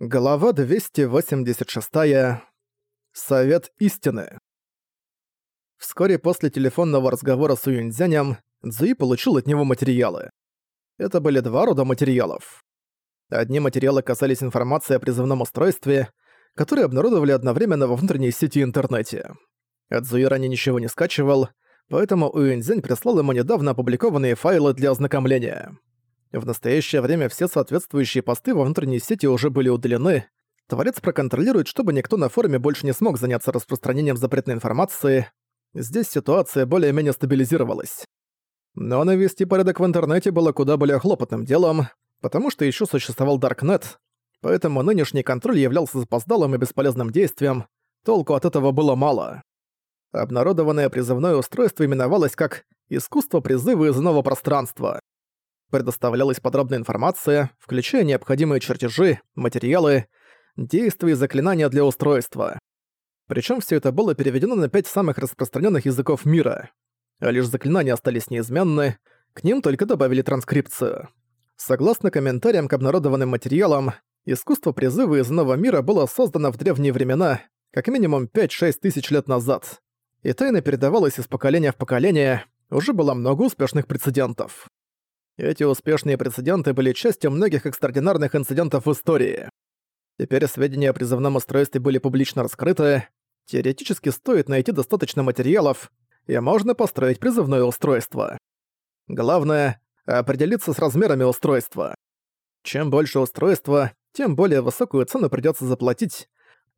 Глава 286. Совет истины. Вскоре после телефонного разговора с Уюньцзянем Цзуи получил от него материалы. Это были два рода материалов. Одни материалы касались информации о призывном устройстве, которые обнародовали одновременно во внутренней сети интернете. От Цзуи ранее ничего не скачивал, поэтому Уюньцзянь прислал ему недавно опубликованные файлы для ознакомления. В настоящее время все соответствующие посты во внутренней сети уже были удалены. Творец проконтролирует, чтобы никто на форуме больше не смог заняться распространением запретной информации. Здесь ситуация более-менее стабилизировалась. Но навести порядок в интернете было куда более хлопотным делом, потому что еще существовал Даркнет, поэтому нынешний контроль являлся запоздалым и бесполезным действием, толку от этого было мало. Обнародованное призывное устройство именовалось как «Искусство призыва из иного пространства». Предоставлялась подробная информация, включая необходимые чертежи, материалы, действия и заклинания для устройства. Причем все это было переведено на пять самых распространенных языков мира. А лишь заклинания остались неизменны, к ним только добавили транскрипцию. Согласно комментариям к обнародованным материалам, искусство призыва из нового мира было создано в древние времена, как минимум 5-6 тысяч лет назад. И тайна передавалась из поколения в поколение, уже было много успешных прецедентов. Эти успешные прецеденты были частью многих экстраординарных инцидентов в истории. Теперь сведения о призывном устройстве были публично раскрыты. Теоретически стоит найти достаточно материалов, и можно построить призывное устройство. Главное — определиться с размерами устройства. Чем больше устройства, тем более высокую цену придется заплатить,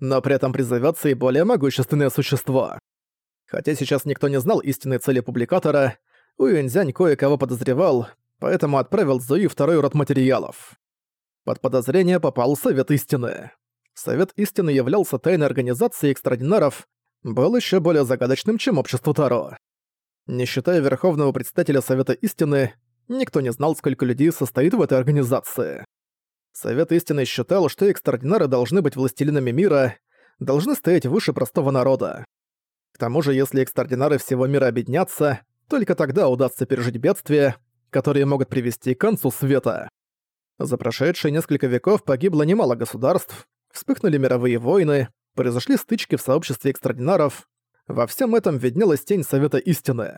но при этом призовется и более могущественное существо. Хотя сейчас никто не знал истинной цели публикатора, Уюньцзянь кое-кого подозревал, поэтому отправил Зуи второй род материалов. Под подозрение попал Совет Истины. Совет Истины являлся тайной организацией экстрадинаров, был еще более загадочным, чем Общество Таро. Не считая Верховного Представителя Совета Истины, никто не знал, сколько людей состоит в этой организации. Совет Истины считал, что экстрадинары должны быть властелинами мира, должны стоять выше простого народа. К тому же, если экстрадинары всего мира объединятся, только тогда удастся пережить бедствие, которые могут привести к концу света. За прошедшие несколько веков погибло немало государств, вспыхнули мировые войны, произошли стычки в сообществе экстрадинаров. Во всем этом виднелась тень Совета Истины.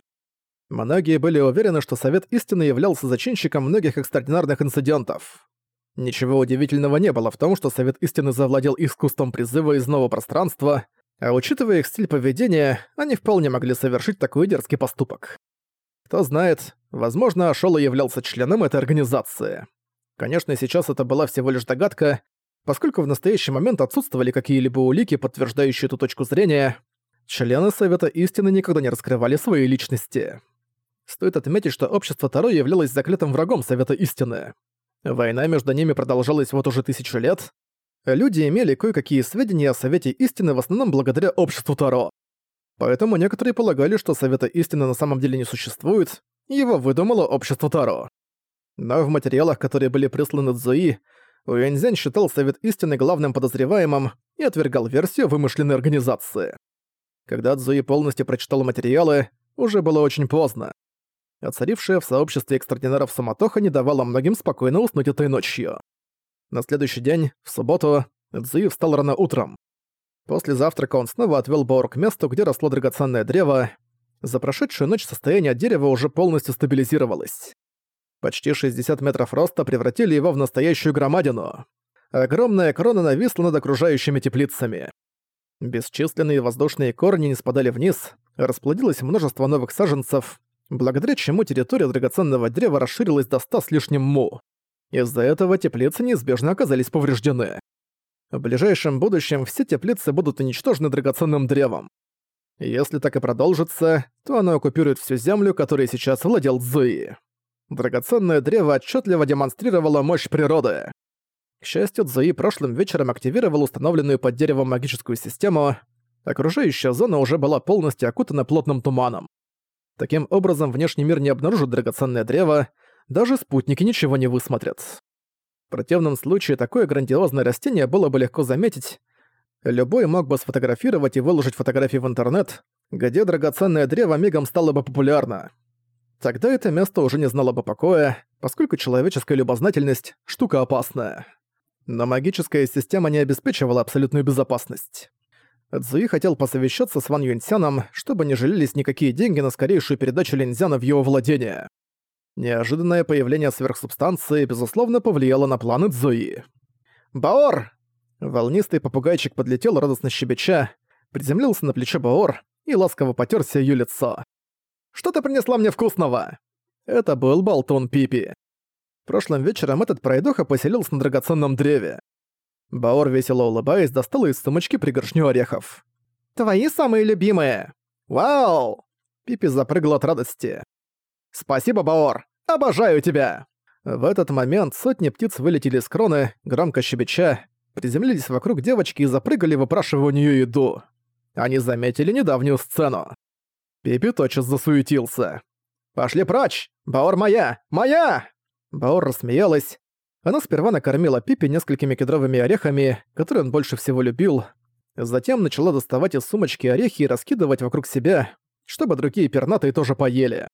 Многие были уверены, что Совет Истины являлся зачинщиком многих экстрадинарных инцидентов. Ничего удивительного не было в том, что Совет Истины завладел искусством призыва из нового пространства, а учитывая их стиль поведения, они вполне могли совершить такой дерзкий поступок. Кто знает, возможно, Ашола являлся членом этой организации. Конечно, сейчас это была всего лишь догадка, поскольку в настоящий момент отсутствовали какие-либо улики, подтверждающие эту точку зрения. Члены Совета Истины никогда не раскрывали свои личности. Стоит отметить, что общество Таро являлось заклятым врагом Совета Истины. Война между ними продолжалась вот уже тысячу лет. Люди имели кое-какие сведения о Совете Истины в основном благодаря обществу Таро. Поэтому некоторые полагали, что Совета Истины на самом деле не существует, его выдумало общество Таро. Но в материалах, которые были присланы Цзуи, Уэнзянь считал Совет Истины главным подозреваемым и отвергал версию вымышленной организации. Когда Цзуи полностью прочитал материалы, уже было очень поздно. Оцарившая в сообществе экстрадинаров суматоха не давала многим спокойно уснуть этой ночью. На следующий день, в субботу, Цзуи встал рано утром. После завтрака он снова отвел Баор к месту, где росло драгоценное древо. За прошедшую ночь состояние дерева уже полностью стабилизировалось. Почти 60 метров роста превратили его в настоящую громадину. Огромная крона нависла над окружающими теплицами. Бесчисленные воздушные корни не спадали вниз, расплодилось множество новых саженцев, благодаря чему территория драгоценного древа расширилась до 100 с лишним му. Из-за этого теплицы неизбежно оказались повреждены. В ближайшем будущем все теплицы будут уничтожены драгоценным древом. Если так и продолжится, то оно оккупирует всю землю, которой сейчас владел Цзуи. Драгоценное древо отчетливо демонстрировало мощь природы. К счастью, Цзуи прошлым вечером активировал установленную под деревом магическую систему. Окружающая зона уже была полностью окутана плотным туманом. Таким образом, внешний мир не обнаружит драгоценное древо, даже спутники ничего не высмотрят противном случае такое грандиозное растение было бы легко заметить. Любой мог бы сфотографировать и выложить фотографии в интернет, где драгоценное древо мигом стало бы популярно. Тогда это место уже не знало бы покоя, поскольку человеческая любознательность – штука опасная. но магическая система не обеспечивала абсолютную безопасность. Цзуи хотел посовещаться с Ван Юньсяном, чтобы не жалелись никакие деньги на скорейшую передачу Линзяна в его владение. Неожиданное появление сверхсубстанции, безусловно, повлияло на планы Цзуи. «Баор!» Волнистый попугайчик подлетел радостно щебеча, приземлился на плечо Баор и ласково потерся ее лицо. «Что ты принесла мне вкусного?» Это был болтун Пипи. Прошлым вечером этот пройдоха поселился на драгоценном древе. Баор, весело улыбаясь, достала из сумочки пригоршню орехов. «Твои самые любимые!» «Вау!» Пипи запрыгал от радости. «Спасибо, Баор! Обожаю тебя!» В этот момент сотни птиц вылетели из кроны, громко щебеча, приземлились вокруг девочки и запрыгали, выпрашивая у неё еду. Они заметили недавнюю сцену. Пипи тотчас засуетился. «Пошли прочь! Баор моя! Моя!» Баор рассмеялась. Она сперва накормила Пипи несколькими кедровыми орехами, которые он больше всего любил. Затем начала доставать из сумочки орехи и раскидывать вокруг себя, чтобы другие пернатые тоже поели.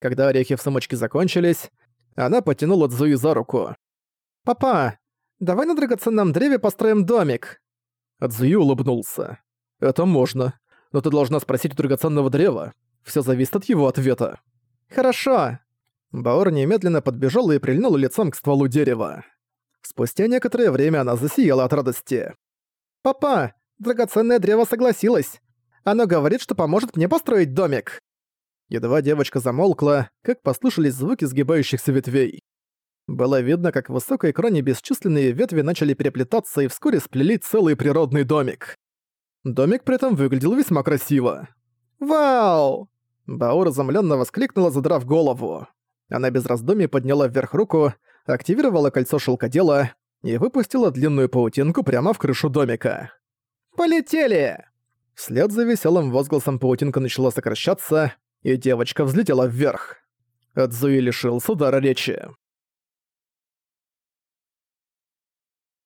Когда орехи в сумочке закончились, она потянула Цзуи за руку. «Папа, давай на драгоценном древе построим домик!» Цзуи улыбнулся. «Это можно, но ты должна спросить у драгоценного древа. Все зависит от его ответа». «Хорошо!» Баор немедленно подбежала и прильнула лицом к стволу дерева. Спустя некоторое время она засияла от радости. «Папа, драгоценное древо согласилось. Оно говорит, что поможет мне построить домик». Едва девочка замолкла, как послышались звуки сгибающихся ветвей. Было видно, как в высокой кроне бесчисленные ветви начали переплетаться и вскоре сплели целый природный домик. Домик при этом выглядел весьма красиво. «Вау!» Баур изумленно воскликнула, задрав голову. Она без раздумий подняла вверх руку, активировала кольцо шелкодела и выпустила длинную паутинку прямо в крышу домика. «Полетели!» Вслед за веселым возгласом паутинка начала сокращаться, и девочка взлетела вверх. Эдзуи лишился дара речи.